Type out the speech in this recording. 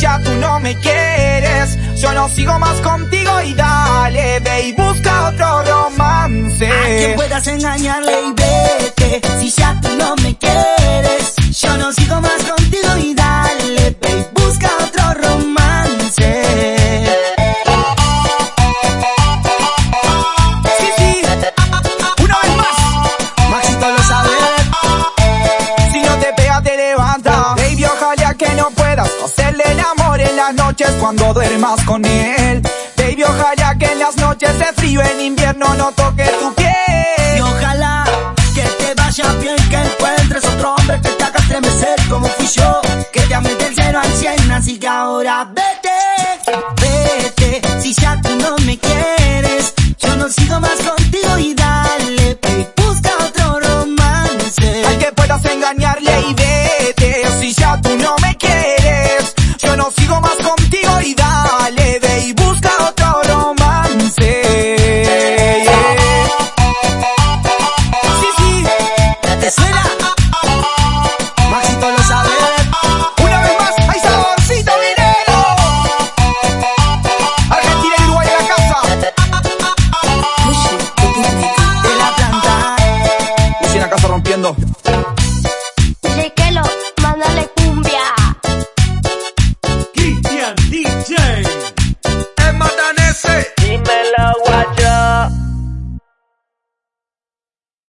ya tú no me quieres, yo no sigo más contigo y dale, ve busca otro romance. A quien puedas engañarle y vete, si ya tú no me quieres, yo no sigo más contigo y dale, ve busca otro romance. Sí, sí, una vez más. Maxito lo sabe. Si no te pega, te levanta. Las noches cuando duermas con él. Baby, ojalá que en las noches de frío en invierno no toque tu Y piel. ojalá que te vaya bien, que encuentres otro hombre que te haga estremecer como fui yo, que te ame del cero al cien, así que ahora vete. sufriendo.